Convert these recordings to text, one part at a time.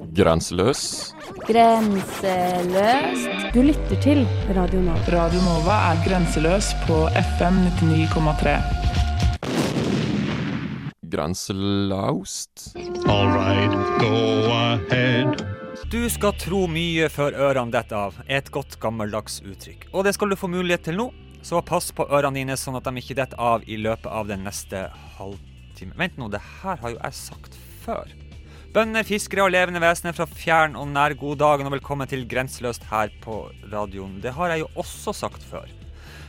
Grenseløs. Grenseløst. Du lytter til Radio Nova. Radio Nova er grenseløs på FM 99,3. Grenselaust. All right, go ahead. Du skal tro mye før ørene detter av, er et godt gammeldags uttrykk. Og det skal du få mulighet til nå, så pass på ørene dine sånn at de ikke detter av i løpet av den neste halvtime. Vent nå, det her har jo jeg sagt før. Bønder, fiskere og levende vesener fra fjern og nær, god dagen og velkommen til Grenseløst her på radioen. Det har jeg jo også sagt før.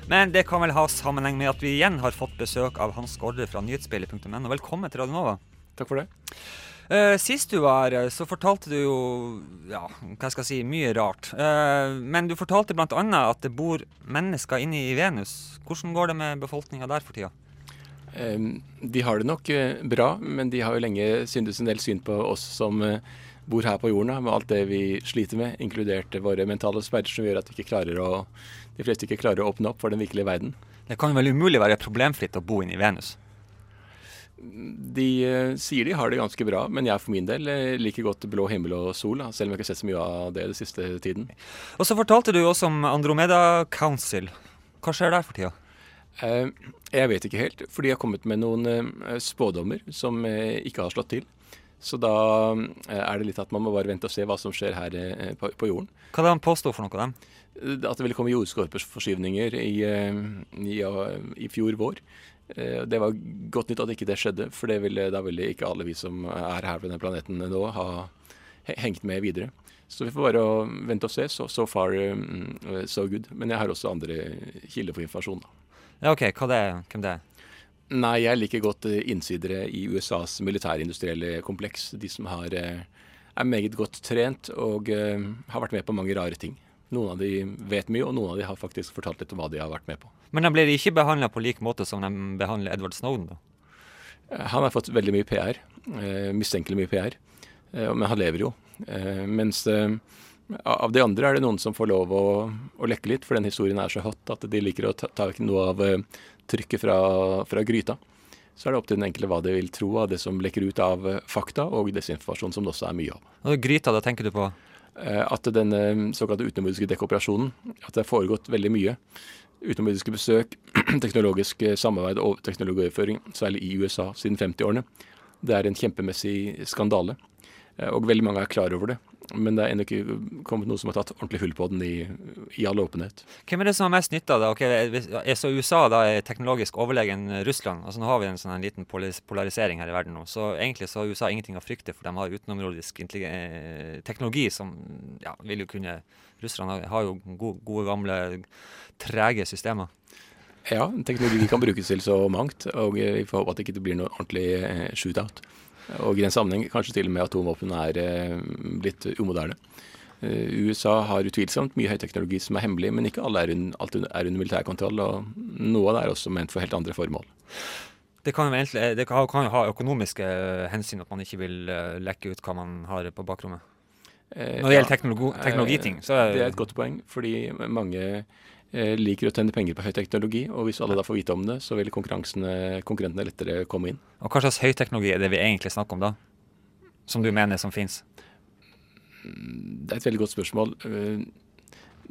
Men det kan vel ha sammenheng med at vi igjen har fått besøk av Hans Gaarde fra nyhetsspillet.no. Velkommen til Radio Nova. Takk for det. Eh, sist du var her, så fortalte du jo ja, hva skal jeg si, mye rart. Eh, men du fortalte bl.a. at det bor mennesker inne i Venus. Hvordan går det med befolkninga der for tida? Em, de har det nok eh, bra, men de har jo lenge syntes en del synd på oss som eh, bor her på jorden, med alt det vi sliter med, inkludert våre mentale sperrer som gjør at vi ikke klarer å, de fleste ikke klarer å åpne opp for den virkelige verden. Det kan vel umulig være problemfritt å bo inne i Venus? De eh, sier de har det ganske bra, men jeg for min del liker godt blå himmel og sol, selv om jeg ikke har sett så mye av det den siste tiden. Og så fortalte du også om Andromeda Council. Hva skjer der for tida? Eh, Jeg vet ikke helt, for de har kommet med noen eh, spådommer som eh, ikke har slått til. Så da er det litt at man må bare vente og se hva som skjer her på, jorden. Hva er det han påsto for noe, av dem? At det ville komme jordskorpeforskyvninger i, i, i fjor vår. Det var godt nytt at ikke det skjedde, for det ville, da ville ikke alle vi som er her på denne planeten nå, ha hengt med videre. Så vi får bare vente og se. So, so far, mm, so good. Men jeg har også andre kilder for informasjon. da. Ja, OK, hva det er? Hvem det er? Nei, jeg liker godt eh, innsidere i USAs militærindustrielle kompleks. De som har, eh, er meget godt trent og eh, har vært med på mange rare ting. Noen av de vet mye, og noen av de har faktisk fortalt litt om hva de har vært med på. Men de blir ikke behandla på lik måte som de behandler Edward Snowden, da? Han har fått veldig mye PR, mistenkelig mye PR, men han lever jo. Mens av de andre er det noen som får lov å, å lekke litt, for den historien er så hot at de liker å ta, ta vekk noe av eh, trykket fra, fra gryta. Så er det opp til den enkelte hva de vil tro av det som lekker ut av eh, fakta og desinformasjon, som det også er mye av. Og Gryta, da tenker du på? Eh, At denne såkalte utenomjordiske dekkoperasjonen, at det har foregått veldig mye. Utenomjordiske besøk, teknologisk samarbeid og teknologioverføring, særlig i USA siden 50-årene. Det er en kjempemessig skandale. Og veldig mange er klar over det. Men det er ennå ikke kommet noe som har tatt ordentlig hull på den i, i all åpenhet. Hvem er det som har mest nytte av det? Okay, er så USA da er teknologisk overlegen Russland? Altså Nå har vi en sånn en liten polarisering her i verden nå. Så egentlig så har USA ingenting å frykte, for de har utenområdisk eh, teknologi som ja, vil jo kunne Russland har- jo gode, gode gamle trege systemer. Ja, teknologi kan brukes til så mangt, og vi får håpe at det ikke blir noe ordentlig eh, shootout. Og i den sammenheng kanskje til og med atomvåpen er eh, blitt umoderne. Eh, USA har utvilsomt mye høyteknologi som er hemmelig, men ikke alle er, un, alt er under militærkontroll, og noe av det er også ment for helt andre formål. Det kan egentlig, det kan, jo ha økonomiske eh, hensyn at man ikke vil lekke ut hva man har på bakrommet. Når det gjelder teknologiting, så er Det er et godt poeng, fordi mange liker å tjene penger på høyteknologi, og hvis alle da får vite om det, så vil konkurrentene lettere komme inn. Og hva slags høyteknologi er det vi egentlig snakker om da? Som du mener som fins? Det er et veldig godt spørsmål. Eh,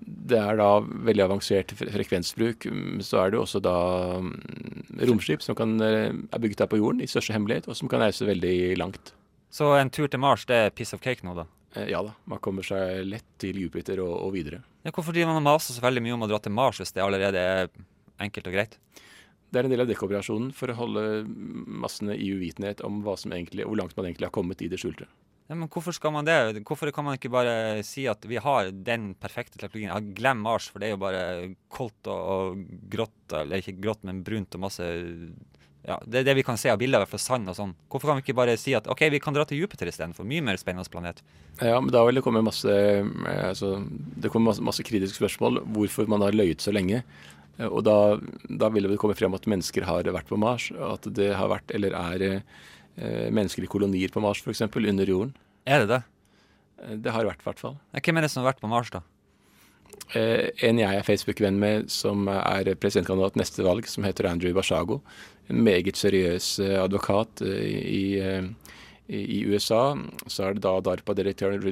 Det er da veldig avansert frekvensbruk. Mm, Så er det også da mm, romskip som kan, eh, er bygget her på jorden i største hemmelighet, og som kan reise veldig langt. Så en tur til Mars, det er piece of cake nå, da? Eh, Ja da, man kommer seg lett til Jupiter og, og videre. Ja, hvorfor driver man og maser så veldig mye om å dra til Mars hvis det allerede er enkelt og greit? Det er en del av dekkoperasjonen for å holde massene i uvitenhet om egentlig, hvor langt man egentlig har kommet i det skjulte. Ja, men hvorfor skal man det? Hvorfor kan man ikke bare si at vi har den perfekte teknologien? Ja, glem Mars, for det er jo bare koldt og, og grått, eller ikke grått, men brunt og masse ja, Det er det vi kan se av bilder fra sand og sånn. Hvorfor kan vi ikke bare si at OK, vi kan dra til Jupiter istedenfor? Mye mer spennende planet. Ja, men da vil det komme masse eh, altså, Det kommer masse, masse kritiske spørsmål hvorfor man har løyet så lenge. Eh, Og da, da vil det komme frem at mennesker har vært på Mars, at det har vært eller er eh, menneskelige kolonier på Mars f.eks. under jorden. Er det det? Eh, Det har vært, i hvert fall. Hvem er det som har vært på Mars, da? Eh, en jeg er Facebook-venn med som er presidentkandidat neste valg, som heter Andrew Bashago. En meget seriøs eh, advokat eh, i, eh, I, I USA så er det da DARPA-direktøren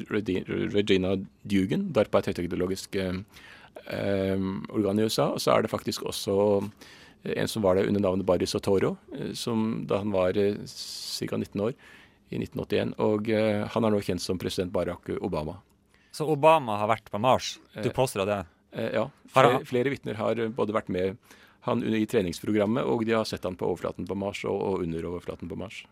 Regina Dugan. DARPA er et høyteknologisk organ i USA. Og så er det faktisk også en som var der under navnet Barry Sotoro, som da han var ca. 19 år i 1981. Og han er nå kjent som president Barack Obama. Så Obama har vært på Mars? Du påstår det? Ja, flere, flere vitner har både vært med han i treningsprogrammet, og de har sett han på overflaten på Mars og, og under overflaten på Mars.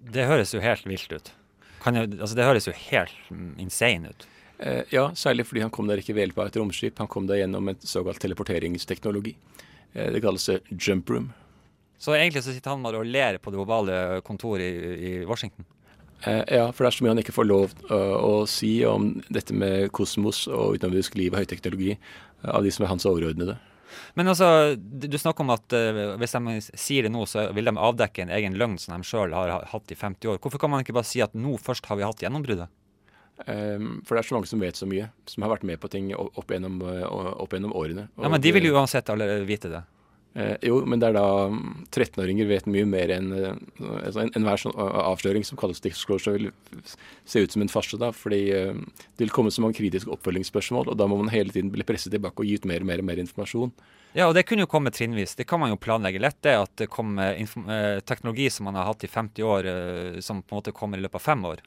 Det høres jo helt vilt ut. Kan jeg, altså det høres jo helt insane ut. Eh, ja, særlig fordi han kom der ikke ved hjelp av et romskip, han kom der gjennom en såkalt teleporteringsteknologi. Eh, det kalles eh, jump room. Så egentlig så sitter han bare og ler på det ovale kontoret i, i Washington. Eh, ja, for det er så mye han ikke får lov å, å si om dette med kosmos og utenomjordisk liv og høyteknologi øh, av de som er hans overordnede. Men altså, du snakker om at uh, hvis de sier det nå, så vil de avdekke en egen løgn som de sjøl har hatt i 50 år. Hvorfor kan man ikke bare si at nå først har vi hatt gjennombruddet? Um, for det er så mange som vet så mye, som har vært med på ting opp opp gjennom, opp gjennom årene. Ja, Men de vil jo uansett alle vite det. Eh, jo, men det er da mm, 13-åringer vet mye mer enn altså Enhver en- en sånn eh, avsløring som kalles disclosure, vil se ut som en farse. da, fordi eh, det vil komme så mange kritiske oppfølgingsspørsmål, og da må man hele tiden bli presset tilbake og gi ut mer og mer, og mer informasjon. Ja, og det kunne jo komme trinnvis. Det kan man jo planlegge lett, det at det kommer eh, teknologi som man har hatt i 50 år, eh, som på en måte kommer i løpet av fem år.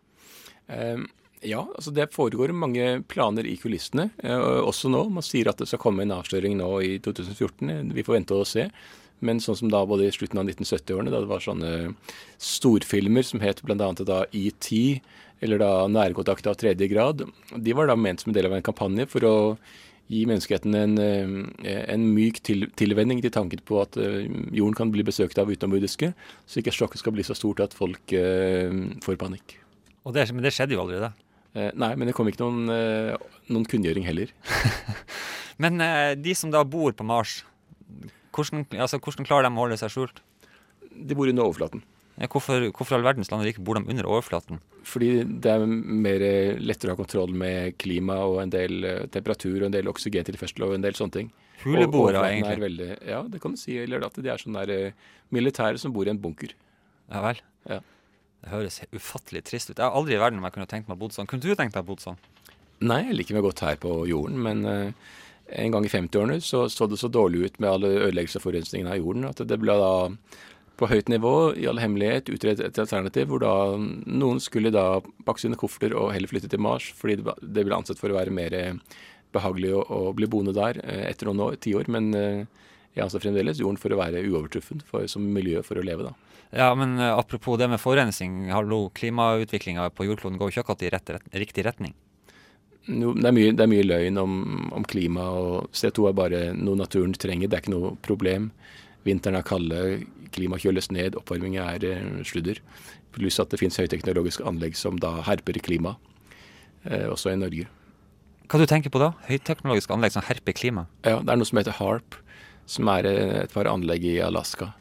Eh, ja, altså det foregår mange planer i kulissene, eh, også nå. Man sier at det skal komme en avsløring nå i 2014. Eh, Vi får vente og se. Men sånn som da både i slutten av 1970-årene, da det var sånne storfilmer som het bl.a. da ET, eller da Nærkontakt av tredje grad, de var da ment som en del av en kampanje for å gi menneskeheten en, eh, en myk til, tilvenning til tanken på at eh, jorden kan bli besøkt av utenomjordiske, så ikke sjokket skal bli så stort at folk eh, får panikk. Det, men det skjedde jo allerede. Nei, men det kom ikke noen, eh, noen kunngjøring heller. Men eh, de som da bor på Mars, hvordan, altså, hvordan klarer de å holde seg skjult? De bor under overflaten. Ja, hvorfor, hvorfor all verdens land og rike bor de under overflaten? Fordi det er mer eh, lettere å ha kontroll med klima og en del eh, temperatur og en del oksygentilførsel og en del sånne ting. Huleboere, egentlig. Veldig, ja, det kan du si. Eller at de er sånne der, eh, militære som bor i en bunker. Ja vel. Ja. Det høres ufattelig trist ut. Jeg har aldri i verden om jeg kunne tenkt meg å bo sånn. Kunne du tenkt deg å bo sånn? Nei, jeg liker meg godt her på jorden, men uh, en gang i 50-årene så så det så dårlig ut med alle ødeleggelser og forurensningen av jorden at det ble da på høyt nivå, i all hemmelighet, utredet et alternativ hvor da noen skulle da pakke sine kofferter og heller flytte til Mars, fordi det ble ansett for å være mer eh, behagelig å, å bli boende der eh, etter noen år, tiår. Men eh, jeg anser fremdeles jorden for å være uovertruffen for, som miljø for å leve, da. Ja, men eh, apropos det med forurensning. Hallo, klimautviklinga på jordkloden går jo ikke akkurat i rett, rett, riktig retning. No, det, er mye, det er mye løgn om, om klima, og CO2 er bare noe naturen trenger. Det er ikke noe problem. Vinteren er kalde, klimaet kjøles ned, oppvarming er eh, sludder. Pluss at det finnes høyteknologiske anlegg som da herper klima, eh, også i Norge. Hva du tenker på da? Høyteknologiske anlegg som herper klima? Ja, det er noe som heter HARP, som er eh, et par anlegg i Alaska.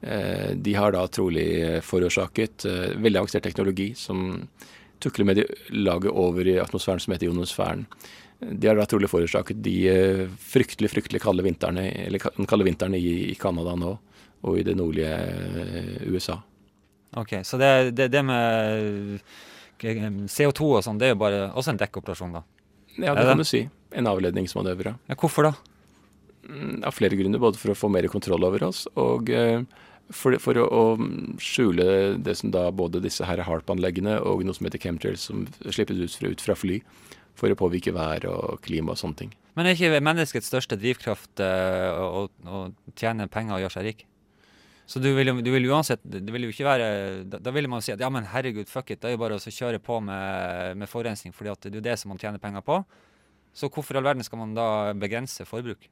Eh, de har da trolig forårsaket eh, veldig avansert teknologi som tukler med laget over i atmosfæren som heter ionosfæren. De har da trolig forårsaket de fryktelig, fryktelig kalde eller kalde vinterne i, Canada nå, og i det nordlige USA. Ok, Så det, det, det med eh, CO2 og sånn, det er jo bare også en dekkoperasjon, da? Ja, det det? kan du si. En avledningsmanøver. Ja, hvorfor da? Mm, Av flere grunner, både for å få mer kontroll over oss, og eh, for, for å, å skjule det som da både disse her HARP-anleggene og noe som heter chemtrails, som slippes ut fra, ut fra fly, for å påvirke vær og klima og sånne ting. Men er ikke menneskets største drivkraft eh, å, å tjene penger og gjøre seg rik? Så du vil, du vil uansett Det vil jo ikke være Da, da vil man si at ja, men herregud, fuck it, det er jo bare å kjøre på med, med forurensning, fordi at det er jo det som man tjener penger på. Så hvorfor i all verden skal man da begrense forbruk?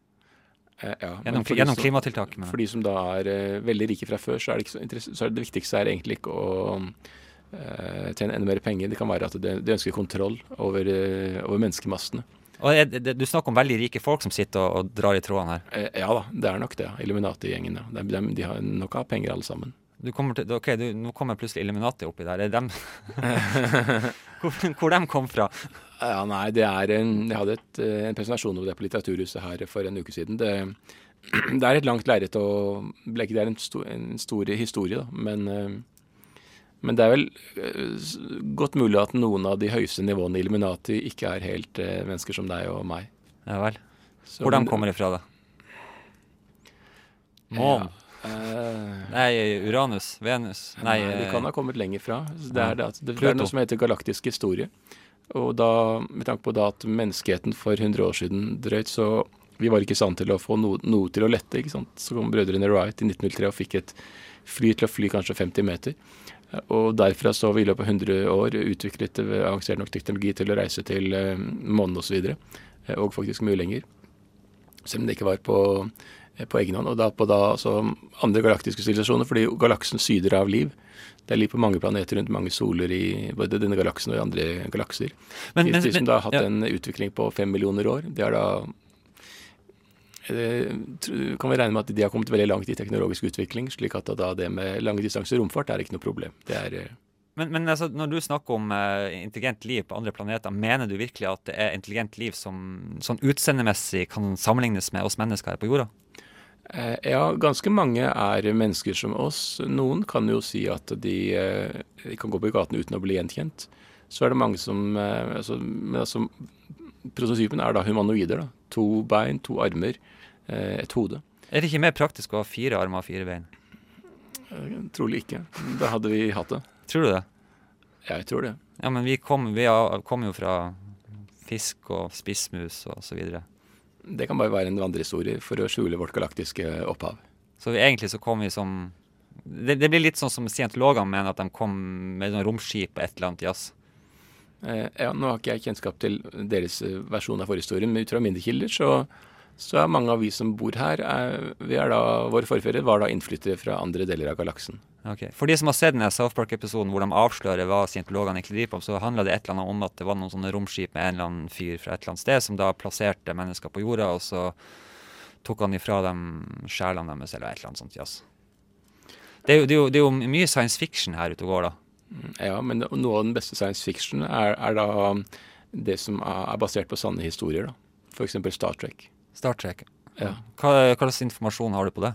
Eh, ja, Gjennom, gjennom klimatiltak? Men. For de som da er uh, veldig rike fra før, så er det, så, så er det, det viktigste er egentlig ikke å uh, tjene enda mer penger. Det kan være at de, de ønsker kontroll over, uh, over menneskemassene. Og er det, du snakker om veldig rike folk som sitter og, og drar i trådene her. Ja da, det er nok det. Illuminati-gjengen. De, de, de har nok av penger alle sammen. Du kommer til, ok, du, Nå kommer plutselig Illuminati oppi der. Er dem hvor, hvor de kom fra? Ja, nei, det er en, Jeg hadde et, eh, en presentasjon over det på Litteraturhuset her for en uke siden. Det, det er et langt lerret å bleke. Det er en, stor, en stor historie, da. Men, eh, Men det er vel eh, godt mulig at noen av de høyeste nivåene i Illuminati ikke er helt mennesker som deg og meg. Ja vel. Så- kommer de kommer ifra, da? Månen? Eh, Nei, Uranus? Venus? Nei, Nei, de eh, kan ha kommet lenger fra. Det er, det, det, det er noe som heter galaktisk historie. Og da, med tanke på da at menneskeheten for 100 år siden drøyt, så vi var ikke i stand til å få noe, noe til å lette. ikke sant? Så kom brødrene Wright i 1903 og fikk et fly til å fly kanskje 50 meter. Og derfra så har vi i løpet av 100 år utviklet eh, avansert nok teknologi til å reise til månen osv. Og, så og faktisk mye lenger. Selv om det ikke var på, på egen hånd. Og da på da altså andre galaktiske sivilisasjoner, fordi galaksen syder av liv. Det er liv på mange planeter rundt mange soler i både denne galaksen og i andre galakser. Men- de, men- de som da har hatt ja. en utvikling på fem millioner år, det er da det kan vi regne med at de har kommet veldig langt i teknologisk utvikling, slik at da det med lange distanser romfart er ikke noe problem. Det er eh, Men, men altså, når du snakker om uh, intelligent liv på andre planeter, mener du virkelig at det er intelligent liv som sånn utseendemessig kan sammenlignes med oss mennesker her på jorda? Eh, Ja, ganske mange er mennesker som oss. Noen kan jo si at de, eh, de kan gå på gaten uten å bli gjenkjent. Så er det mange som eh, altså, Men altså, prototypen er da humanoider. da. To bein, to armer, et hode. Er det ikke mer praktisk å ha fire armer og fire bein? Trolig ikke. Da hadde vi hatt det. Tror du det? Ja, jeg tror det. Ja, men vi kom, vi kom jo fra fisk og spissmus og så videre. Det kan bare være en vandrehistorie for å skjule vårt galaktiske opphav. Så vi, egentlig så kom vi som det, det blir litt sånn som scientologene mener at de kom med sånn romskip og et eller annet jazz. Eh, ja, Nå har ikke jeg kjennskap til deres eh, versjon av forhistorien, men ut fra mine kilder så, så er mange av vi som bor her, er, vi er da, våre forfedre var da innflyttere fra andre deler av galaksen. Okay. For de som har sett denne South Park-episoden hvor de avslører hva scientologene egentlig driver på, så handla det et eller annet om at det var noen sånne romskip med en eller annen fyr fra et eller annet sted, som da plasserte mennesker på jorda, og så tok han ifra dem sjelene deres, eller et eller annet sånt jazz. Det er, jo, det, jo, det er jo mye science fiction her ute og går, da. Ja, men noe av den beste science fiction er, er da det som er basert på sanne historier. da. F.eks. Star Trek. Star Trek. Ja. Hva, hva slags informasjon har du på det?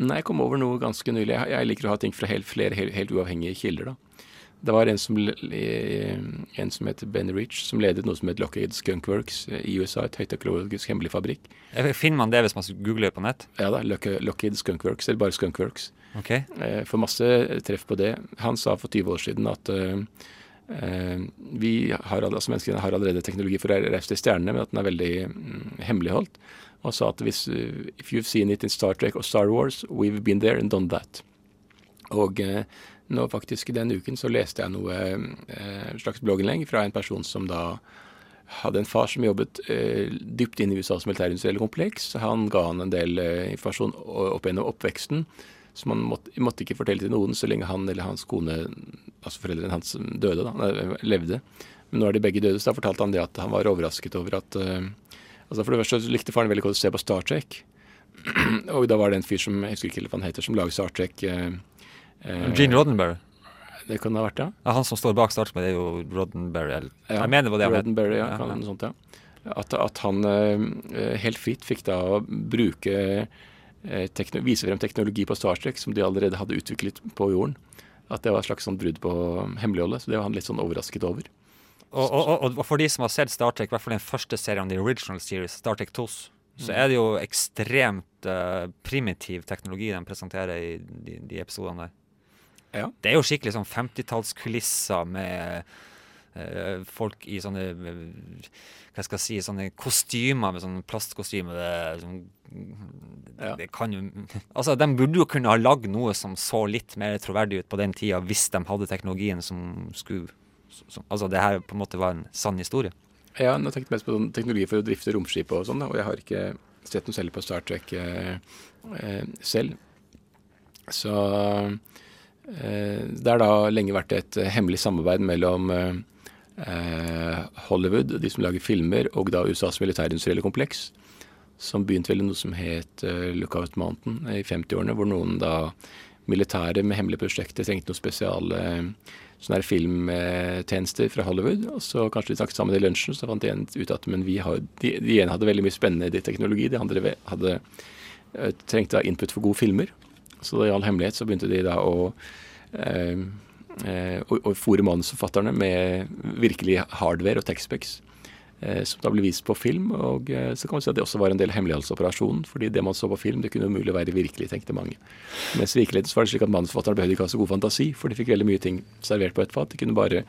Nei, jeg kom over noe ganske nylig. Jeg, jeg liker å ha ting fra helt, flere helt, helt uavhengige kilder. da. Det var en som, le- en som heter Ben Rich, som ledet noe som het Lockheed Skunk Works eh, i USA, et høyteknologisk hemmelig fabrikk. Eh, Finner man det hvis man googler på nett? Ja da, Lockheed Skunk Works, eller bare Skunk Works. Ok. Eh, Får masse treff på det. Han sa for 20 år siden at eh, eh, vi har, altså menneskene har allerede teknologi for å reise til stjernene, men at den er veldig mm, hemmeligholdt. Og sa at hvis eh, If you've seen it in Star Trek og Star Wars, we've been there and done that. Og eh, nå faktisk denne uken så leste jeg noe eh, slags blogginnlegg fra en person som da hadde en far som jobbet eh, dypt inn i USAs militærindustrielle kompleks. Han ga han en del eh, informasjon opp gjennom oppveksten som man måtte, måtte ikke fortelle til noen så lenge han eller hans kone, altså foreldrene hans, døde, da, levde. Men nå er de begge døde, så da fortalte han det at han var overrasket over at uh, altså For det første så likte faren veldig godt å se på Star Trek. og da var det en fyr som jeg husker ikke hva han heter, som lager Star Trek. uh, uh, Gene Roddenberry. Det kan det ha vært, ja. Ja, han som står bak Star Trek, det er jo Roddenberry. Eller, Ja, jeg mener det var det. Roddenberry, ja, Ja, kan, ja. noe sånt, ja. At, at han helt fritt fikk da bruke eh, tekno, vise frem teknologi på Star Trek som de allerede hadde utviklet på jorden. At det var et slags sånn brudd på hemmeligholdet. Så det var han litt sånn overrasket over. Og, og, og, for de som har sett Star Trek, i hvert fall den første serien, the original series, Star Trek 2, så er det jo ekstremt uh, primitiv teknologi de presenterer i de, de episodene der. Ja. Det er jo skikkelig sånn 50-tallskulisser med eh, folk i sånne eh, Hva skal jeg si Sånne kostymer med sånne plastkostymer. Det, sånn, Ja. det kan jo Altså, de burde jo kunne ha lagd noe som så litt mer troverdig ut på den tida, hvis de hadde teknologien som skulle som, Altså, det her på en måte var en sann historie. Ja, Jeg har tenkt mest på sånn teknologi for å drifte romskip og sånn, og jeg har ikke sett noe selv på Star Trek eh, eh, selv. Så eh, det har da lenge vært et eh, hemmelig samarbeid mellom eh, eh, Hollywood, de som lager filmer, og da USAs militærindustrielle kompleks, som begynte vel i noe som het eh, Lookout Mountain i 50-årene, hvor noen da militære med hemmelige prosjekter trengte noen spesiale eh, sånne her filmtjenester fra Hollywood. Og så kanskje de snakket sammen i lunsjen, så fant de en ut at men vi har, de, de ene hadde veldig mye spennende teknologi, de andre hadde eh, trengte da input for gode filmer. Så i all hemmelighet så begynte de da å eh, eh, og, og fòre manusforfatterne med virkelig hardware og tekstpecs. Eh, som da ble vist på film. Og eh, så kan man si at det også var en del hemmeligholdsoperasjon. fordi det man så på film, det kunne umulig være virkelig, tenkte mange. Mens i virkeligheten så var det slik at manusforfatterne behøvde ikke ha så god fantasi, for de fikk veldig mye ting servert på et fat. De kunne bare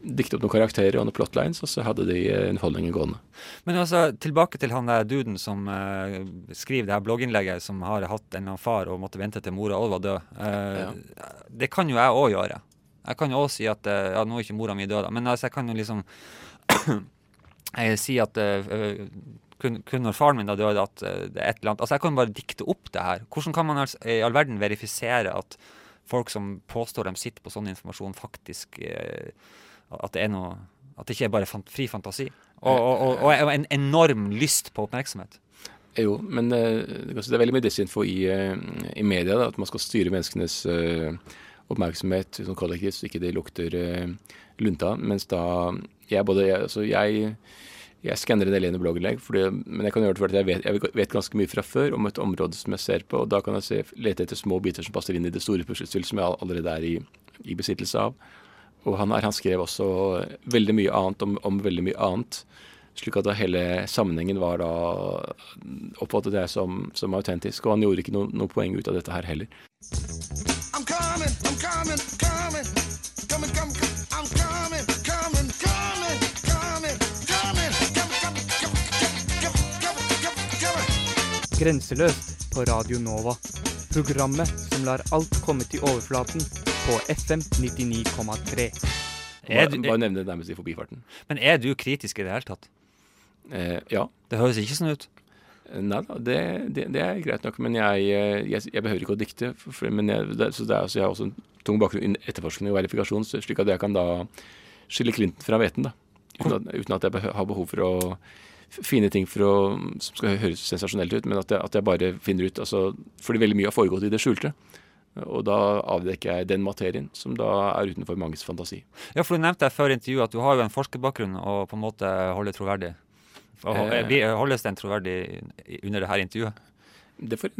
dikte opp noen karakterer og noen plotlines, og så hadde de eh, underholdningen gående. Men altså, tilbake til han der duden som uh, skriver det her blogginnlegget, som har hatt en eller annen far og måtte vente til mora òg var død. Uh, ja. Det kan jo jeg òg gjøre. Jeg kan jo også si at uh, ja, nå er ikke mora mi død, da, men altså, jeg kan jo liksom si at kun, kun, når faren min da døde, at det er et eller annet Altså, jeg kan bare dikte opp det her. Hvordan kan man altså, i all verden verifisere at folk som påstår de sitter på sånn informasjon, faktisk at det er noe At det ikke er bare fri fantasi. Og, og, og, og, en enorm lyst på oppmerksomhet. Jo, men uh, det er veldig mye desinfo i, uh, i media. Da, at man skal styre menneskenes uh, oppmerksomhet sånn kollektivt, så ikke det lukter lunta. Mens da jeg både altså jeg, jeg skanner en del gjennom blogginnlegg, men jeg kan gjøre det fordi jeg vet, jeg vet, ganske mye fra før om et område som jeg ser på. og Da kan jeg se, lete etter små biter som passer inn i det store puslespillet som jeg allerede er i, i besittelse av. Og han, han, skrev også veldig mye annet om, om, veldig mye annet. Slik at hele sammenhengen var da oppfattet jeg som, som autentisk. Og han gjorde ikke noe, noe, poeng ut av dette her heller. I'm coming, I'm coming, coming, coming, coming, I'm coming, coming, coming, coming, coming, Grenseløst på Radio Nova. Programmet som lar alt komme til overflaten på FM 99,3. Bare nevne det nærmest i forbifarten. Men er du kritisk i det hele tatt? Eh, ja. Det høres ikke sånn ut? Nei da, det, det, det, er greit nok. Men jeg, eh, jeg, jeg behøver ikke å dikte. For, men jeg, det, så det er, så jeg har også en tung bakgrunn i etterforskning og verifikasjon, slik at jeg kan da skille klinten fra hveten. Uten at, uten at jeg har behov for å finne ting å, som skal høres sensasjonelt ut, men at jeg, at jeg bare finner ut altså, Fordi veldig mye har foregått i det skjulte. Og da avdekker jeg den materien som da er utenfor manges fantasi. Ja, for Du nevnte før intervjuet at du har jo en forskerbakgrunn og på en måte holder troverdig. Eh, holdes den troverdig under dette intervjuet? Det får,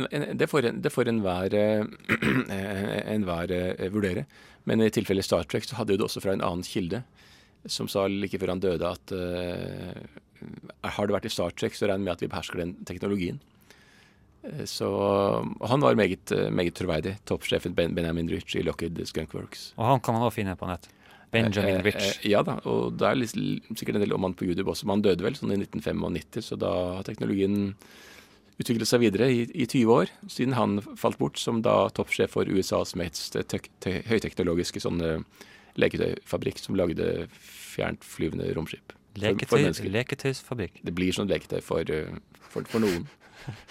det får, det får enhver en uh, vurdere. Men i tilfelle Star Trek så hadde jo det også fra en annen kilde, som sa like før han døde at uh, har det vært i Star Trek, så jeg med at vi behersker den teknologien. Eh, så han var meget, eh, meget troverdig. Toppsjefen Benjamin Rich i Lockheed Skunkworks. Og han kan man også finne på nett? Benjamin eh, Rich? ja da, og det er litt, sikkert en del om han på YouTube også. Men han døde vel sånn i 1995, så da har teknologien utviklet seg videre i, i 20 år, siden han falt bort som da toppsjef for USAs mest høyteknologiske sånne leketøyfabrikk som lagde fjerntflyvende romskip. Leketøy, leketøysfabrikk? Det blir sånn leketøy for, for, for noen.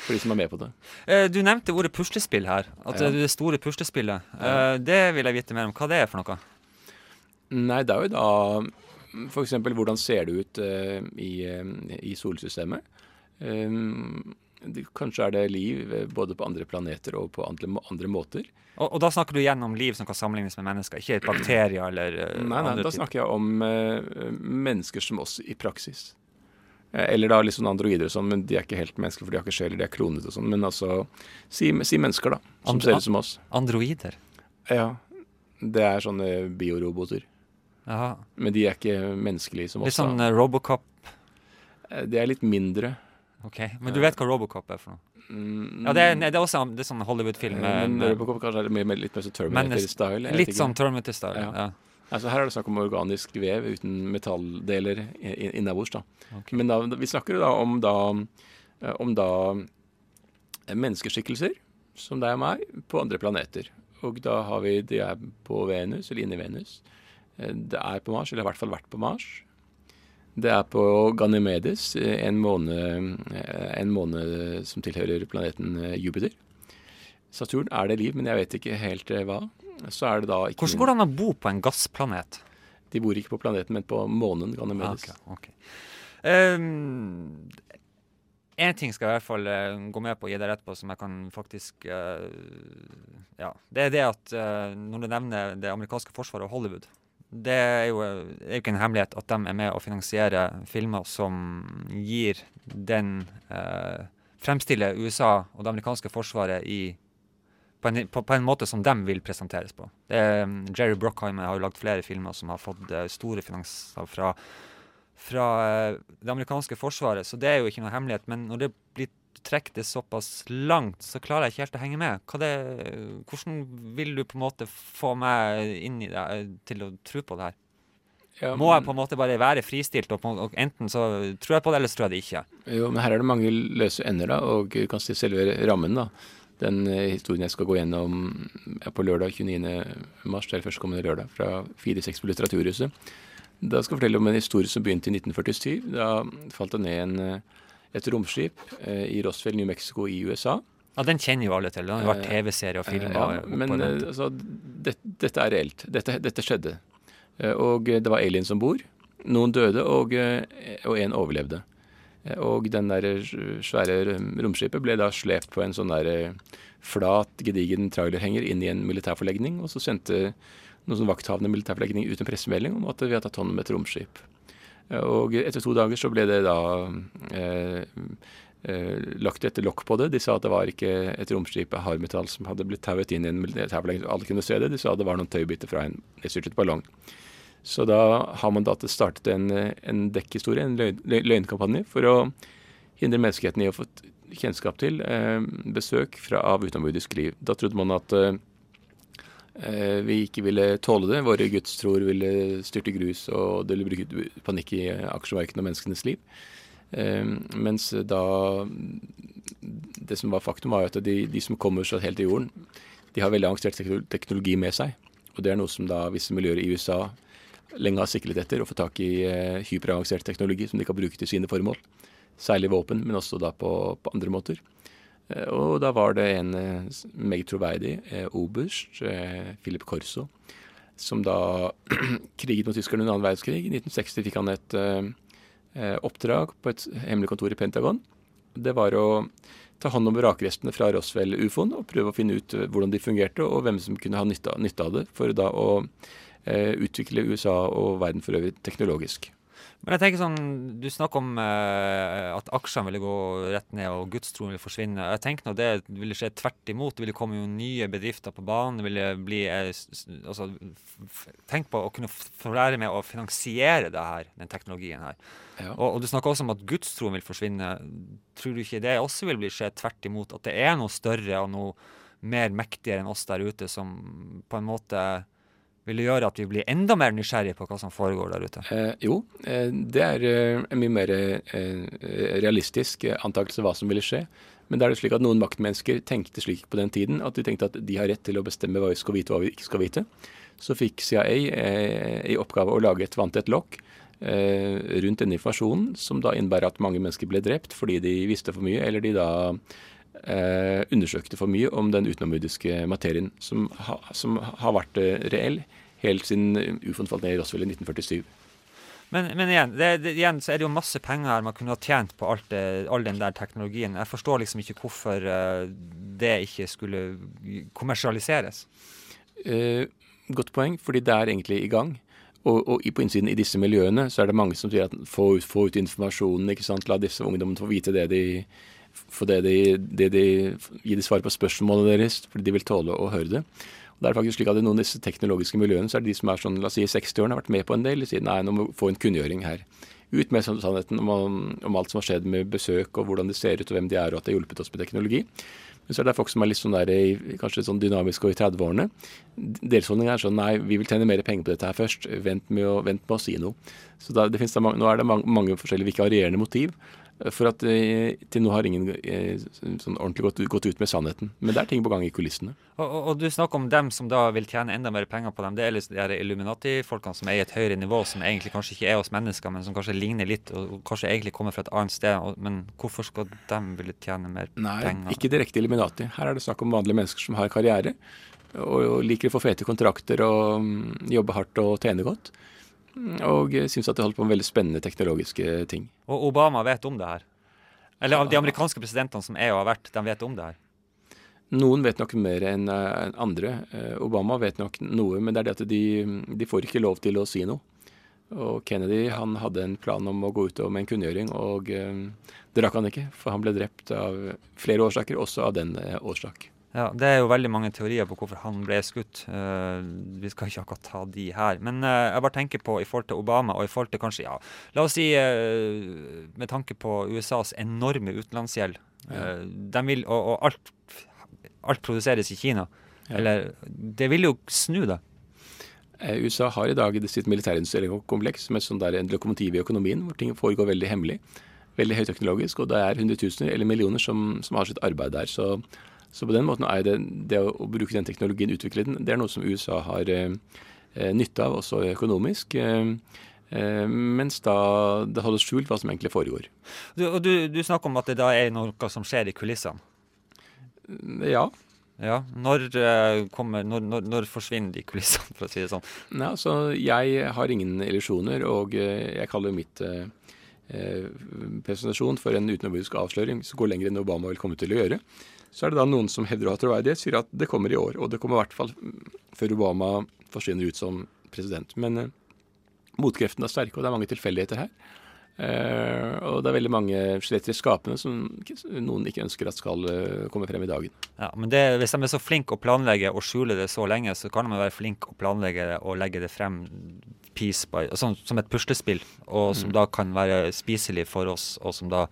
For de som er med på det. Eh, du nevnte ordet puslespill her. At ja. det store puslespillet. Ja. Eh, det vil jeg vite mer om. Hva det er for noe? Nei, det er jo da f.eks. hvordan ser det ut uh, i, i, solsystemet. Um, det, kanskje er det liv både på andre planeter og på andre, andre måter. Og, og, da snakker du igjen om liv som kan sammenlignes med mennesker, ikke bakterier eller uh, Nei, nei da snakker jeg om mennesker som oss i praksis. Eh, eller da litt sånn androider og sånn, men de er ikke helt mennesker, for de har ikke sjel, de er klonet og sånn. Men altså, si, si mennesker, da. Som And ser ut som oss. Androider? Ja. Det er sånne bioroboter. Aha. Men de er ikke menneskelige som oss. Litt sånn uh, Robocop? Det er litt mindre. Ok, Men du vet hva Robocop er for noe? Mm, ja, det er, det er også det er sånn Hollywood-film. Men Robocop kanskje er mer, litt mer sånn Terminator-style? Litt sånn Terminator-style, ja. ja. Altså Her er det snakk om organisk vev uten metalldeler innabords. Okay. Men da, vi snakker da om da, eh, om da eh, menneskeskikkelser, som deg og meg, på andre planeter. Og da har vi De er på Venus, eller inni Venus. Eh, det er på Mars, eller har i hvert fall vært på Mars. Det er på Ganymedes, en måne, en måne som tilhører planeten Jupiter. Saturn er det liv, men jeg vet ikke helt hva så er det da ikke Hvordan går det an å bo på en gassplanet? De bor ikke på planeten, men på månen. Ganymedes. Okay, okay. Um, en ting skal jeg i hvert fall gå med på å gi deg rett på, som jeg kan faktisk uh, Ja. Det er det at uh, når du nevner det amerikanske forsvaret og Hollywood Det er jo, er jo ikke en hemmelighet at de er med å finansiere filmer som gir den Fremstiller USA og det amerikanske forsvaret i på en, på, på en måte som de vil presenteres på. Er, Jerry Brockheimer har jo lagd flere filmer som har fått eh, store finanser fra, fra eh, det amerikanske forsvaret, så det er jo ikke noe hemmelighet. Men når det blir trukket det såpass langt, så klarer jeg ikke helt å henge med. Det, hvordan vil du på en måte få meg inn i det, eh, til å tro på det her? Ja, Må jeg på en måte bare være fristilt, og, og enten så tror jeg på det, eller så tror jeg det ikke? Jo, men her er det mange løse ender, da, og du kan si selve rammen, da. Den eh, historien jeg skal gå gjennom er på lørdag 29. mars, eller førstkommende lørdag, fra 4-6 på Litteraturhuset. Da skal jeg fortelle om en historie som begynte i 1947. Da falt det ned en, eh, et romskip eh, i Roswell, New Mexico i USA. Ja, Den kjenner jo alle til. Det har vært Eh, TV-serier og filmer. Ja, men altså, det, dette er reelt. Dette, dette skjedde. Og det var aliens om bord. Noen døde, og, og en overlevde. Og den der svære romskipet ble da slept på en sånn der flat, gedigen trailerhenger inn i en militærforlegning, og så sendte noen vakthavende militærforlegning ut en pressemelding om at vi har tatt hånd om et romskip. Og etter to dager så ble det da eh, eh, lagt et lokk på det. De sa at det var ikke et romskip av hardmetall som hadde blitt tauet inn i en militærforlegning. Alle kunne se det. De sa det var noen tøybiter fra en nedstyrtet ballong. Så da har man da startet en, en dekkhistorie, en løgn, løgn- løgnkampanje, for å hindre menneskeheten i å få kjennskap til eh, besøk fra, av utenomjordisk liv. Da trodde man at eh, vi ikke ville tåle det. Våre gudstror ville styrte grus, og det ville bruke panikk i aksjemarkedene og menneskenes liv. Eh, mens da Det som var faktum, var at de, de som kommer så helt til jorden, de har veldig avansert teknologi med seg. Og det er noe som da visse miljøer i USA lenge har siklet etter, å få tak i eh, hyperavansert teknologi som de kan bruke til sine formål. Særlig våpen, men også da på, på andre måter. Eh, og da var det en eh, meget troverdig eh, oberst, Philip Corso, som da kriget mot tyskerne under annen verdenskrig. I 1960 fikk han et oppdrag på et hemmelig kontor i Pentagon. Det var å ta hånd om vrakrestene fra Roswell-ufoen og prøve å finne ut hvordan de fungerte, og hvem som kunne ha nytte, av- det, for da å utvikle USA og verden for øvrig teknologisk. Men jeg tenker sånn, Du snakker om eh, at aksjene ville gå rett ned og gudstroen ville forsvinne. Jeg tenker nå det ville skje tvert imot. Det ville komme jo nye bedrifter på banen. Det ville bli eh, altså, Tenk på å kunne få være med å finansiere det her, den teknologien her. Ja. Og, og du snakker også om at gudstroen vil forsvinne. Tror du ikke det også vil bli skje tvert imot? At det er noe større og noe mer mektigere enn oss der ute som på en måte vil det gjøre at vi blir enda mer nysgjerrige på hva som foregår der ute? Eh, jo, eh, det er eh, en mye mer eh, realistisk antakelse hva som ville skje. Men da er det slik at noen maktmennesker tenkte slik på den tiden at de tenkte at de har rett til å bestemme hva vi skal vite og hva vi ikke skal vite. Så fikk CIA i oppgave å lage et vanntett lokk rundt denne informasjonen, som da innebærer at mange mennesker ble drept fordi de visste for mye, eller de da eh, undersøkte for mye om den utenomjordiske materien, som, ha, som har vært eh, reell helt siden ufoen falt ned i Roswell i 1947. Men, men igjen, det, det, igjen så er det jo masse penger man kunne ha tjent på alt det, all den der teknologien. Jeg forstår liksom ikke hvorfor eh, det ikke skulle kommersialiseres. Eh, godt poeng, fordi det er egentlig i gang. Og, og på innsiden i disse miljøene så er det mange som sier at få få ut informasjonen, ikke sant? la disse ungdommene få vite det de få det de, det de Gi de svar på spørsmålene deres, fordi de vil tåle å høre det. Og det er faktisk slik at I noen av disse teknologiske miljøene så er det de som er sånn, la oss si 60-årene, har vært med på en del. De sier nei, nå må vi få en kunngjøring her. Ut med sannheten om, om alt som har skjedd med besøk, og hvordan de ser ut, og hvem de er, og at det har hjulpet oss med teknologi. Men så er det folk som er litt sånn der, kanskje sånn dynamiske og i 30-årene. Deres holdning er sånn nei, vi vil tjene mer penger på dette her først. Vent med å, vent med å si noe. Så da, det da, nå er det mange, mange forskjellige vikarierende motiv. For at eh, til nå har ingen eh, sånn ordentlig gått, gått ut med sannheten. Men det er ting på gang i kulissene. Og, og, og du snakker om dem som da vil tjene enda mer penger på dem. Det er liksom de Illuminati-folkene som er i et høyere nivå, som egentlig kanskje ikke er oss mennesker, men som kanskje ligner litt, og, og kanskje egentlig kommer fra et annet sted. Men hvorfor skal de ville tjene mer penger? Nei, Ikke direkte Illuminati. Her er det snakk om vanlige mennesker som har karriere. Og, og liker å få fete kontrakter og mm, jobbe hardt og tjene godt. Og syns at de holder på med veldig spennende teknologiske ting. Og Obama vet om det her. Eller de amerikanske presidentene som er og har vært, de vet om det her. Noen vet nok mer enn eh, andre. Eh, Obama vet nok noe, men det er det at de, de får ikke lov til å si noe. Og Kennedy han hadde en plan om å gå ut med en kunngjøring, og eh, det rakk han ikke. For han ble drept av flere årsaker, også av den årsak. Ja, Det er jo veldig mange teorier på hvorfor han ble skutt. Uh, vi skal ikke akkurat ta de her. Men uh, jeg bare tenker på i forhold til Obama og i forhold til kanskje, ja, la oss si uh, med tanke på USAs enorme utenlandsgjeld. Ja. De vil, og, og alt, alt produseres i Kina. Ja. Eller Det vil jo snu, da. USA har i dag sitt militærindustrielle kompleks som et sånt der en lokomotiv i økonomien, hvor ting foregår veldig hemmelig. Veldig høyteknologisk, og det er hundretusener eller millioner som, som har sitt arbeid der. Så, så på den måten er det, det å, å bruke den teknologien, utvikle den, det er noe som USA har eh, eh, nytte av, også økonomisk. Eh, eh, mens da det holdes skjult hva som egentlig foregår. Du, og du, du snakker om at det da er noe som skjer i kulissene. Ja, Ja, Når, eh, kommer, når, når, når forsvinner de kulissene, for å si det sånn? Nei, altså, jeg har ingen illusjoner, og eh, jeg kaller mitt eh, eh, presentasjon for en utenomjordisk avsløring som går lenger enn Obama vil komme til å gjøre. Så er det da noen som hevder å ha troverdighet, sier at det kommer i år. Og det kommer i hvert fall før Obama forsvinner ut som president. Men eh, motkreftene er sterke, og det er mange tilfeldigheter her. Eh, og det er veldig mange skjeletter i skapene som noen ikke ønsker at skal eh, komme frem i dagen. Ja, men det, Hvis de er så flinke å planlegge og skjule det så lenge, så kan de være flinke å planlegge det og legge det frem piece by, sånn, som et puslespill, og som da kan være spiselig for oss, og som da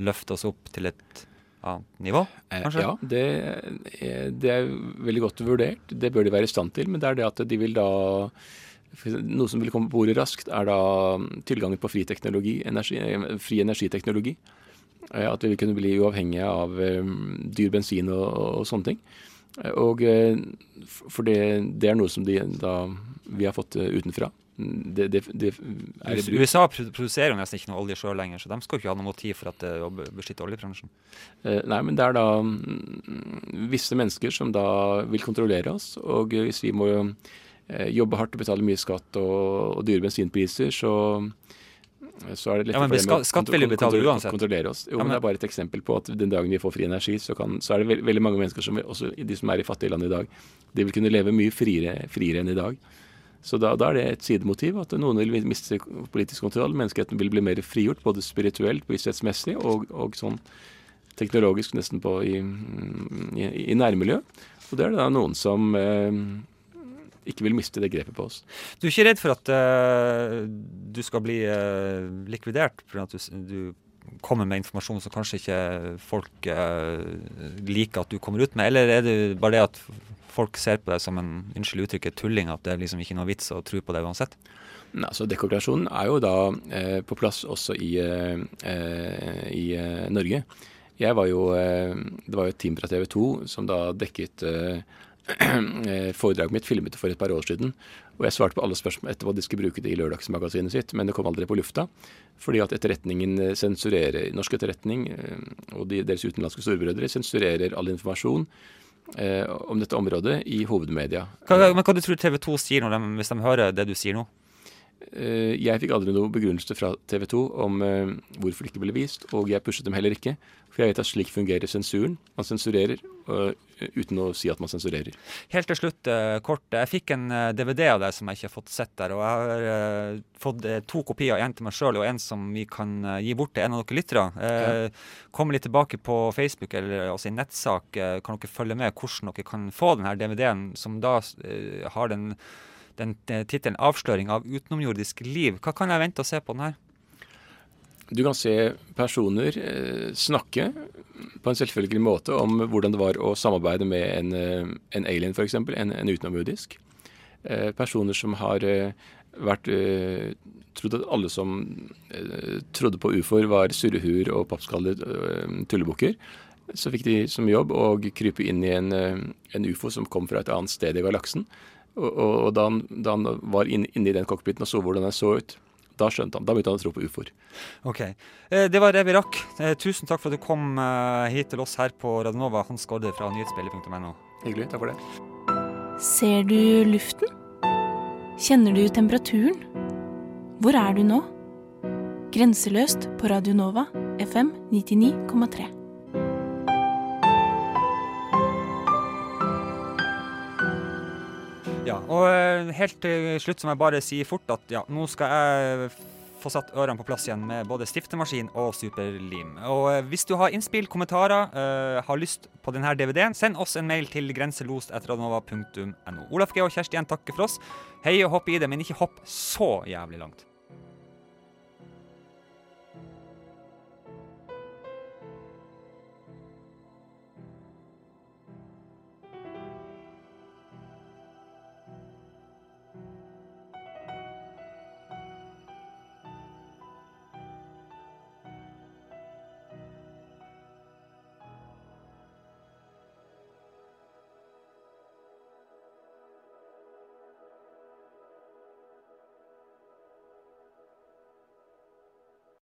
løfter oss opp til et annet nivå? Eh, Kanskje? Ja, det, er- det er veldig godt vurdert. Det bør de være i stand til. Men det er det at de vil da Noe som vil komme på bordet raskt, er da tilgangen på fri teknologi, energi, eh, fri energiteknologi. Eh, At vi vil kunne bli uavhengige av eh, dyr bensin og, og sånne ting. Eh, Og eh, For det, det er noe som de, da, vi har fått eh, utenfra. Det, det, det. USA produserer jo nesten ikke noe olje sjøl lenger, så de skal jo ikke ha noe motiv for at det, å beskytte oljebransjen. Eh, Nei, men det er da mm, visse mennesker som da vil kontrollere oss. Og hvis vi må eh, jobbe hardt og betale mye skatt og, og dyre bensinpriser, så, så er det Ja, men for dem skatt vil betale uansett. kontrollere oss. Jo, Ja, men men- det er bare et eksempel på at den dagen vi får fri energi, så, kan, så er det veld, veldig mange mennesker som også de som er i fattige land i dag, de vil kunne leve mye friere, friere enn i dag. Så da, da er det et sidemotiv at noen vil miste politisk kontroll. Menneskeheten vil bli mer frigjort, både spirituelt, bevissthetsmessig og, og sånn teknologisk nesten på i, i, i nærmiljø. Og det er det da noen som eh, ikke vil miste det grepet på oss. Du er ikke redd for at uh, du skal bli uh, likvidert pga. at du, du kommer med informasjon som kanskje ikke folk uh, liker at du kommer ut med, eller er det bare det at folk ser på deg som en unnskyld uttrykket tulling, at det er liksom ikke noe vits å tro på det uansett? Nei, altså Dekorasjonen er jo da eh, på plass også i, eh, i eh, Norge. Jeg var jo, eh, Det var jo et team fra TV 2 som da dekket eh, eh, foredraget mitt, filmet det for et par år siden. Og jeg svarte på alle spørsmål etter hva de skulle bruke det i lørdagsmagasinet sitt, men det kom aldri på lufta. Fordi at etterretningen sensurerer, norsk etterretning og de, deres utenlandske storebrødre sensurerer all informasjon om dette området i hovedmedia. Hva, men hva du tror TV 2 sier de, hvis de hører det du sier nå? Eh, Jeg fikk aldri noe begrunnelse fra TV 2 om eh, hvorfor det ikke ble vist, og jeg pushet dem heller ikke. For jeg vet at slik fungerer sensuren. Man sensurerer eh, uten å si at man sensurerer. Helt til slutt, kort. Jeg fikk en DVD av deg som jeg ikke har fått sett der. Og jeg har fått to kopier, en til meg sjøl og en som vi kan gi bort til en av dere lyttere. Ja. Kommer litt tilbake på Facebook eller altså i nettsak. Kan dere følge med hvordan dere kan få denne DVD-en, som da har den, den tittelen 'Avsløring av utenomjordisk liv'. Hva kan jeg vente å se på den her? Du kan se personer eh, snakke på en selvfølgelig måte om hvordan det var å samarbeide med en, eh, en alien, f.eks., en, en utenomjordisk. Eh, personer som har vært trodd at alle som trodde på ufoer, var surrehuer og pappskaller tullebukker. Så fikk de som jobb å krype inn i en, en ufo som kom fra et annet sted i galaksen. Og, og, og da, han, da han var inne, inne i den cockpiten og så hvordan den så ut, da skjønte han, da begynte han å tro på ufoer. Ok. Eh, det var det vi rakk. Eh, tusen takk for at du kom eh, hit til oss her på Radionova. Hans Gaarde fra nyhetsspillet.no. Hyggelig. Takk for det. Ser du luften? Kjenner du temperaturen? Hvor er du nå? Grenseløst på Radionova FM 99,3. Ja, og eh, helt til slutt så må jeg bare si fort at ja, nå skal jeg få satt ørene på plass igjen med både stiftemaskin og superlim. Og eh, hvis du har innspill, kommentarer, uh, har lyst på denne DVD-en, send oss en mail til grenselost.radionova.no. Olaf G og Kjersti igjen takker for oss. Hei og hopp i det, men ikke hopp så jævlig langt.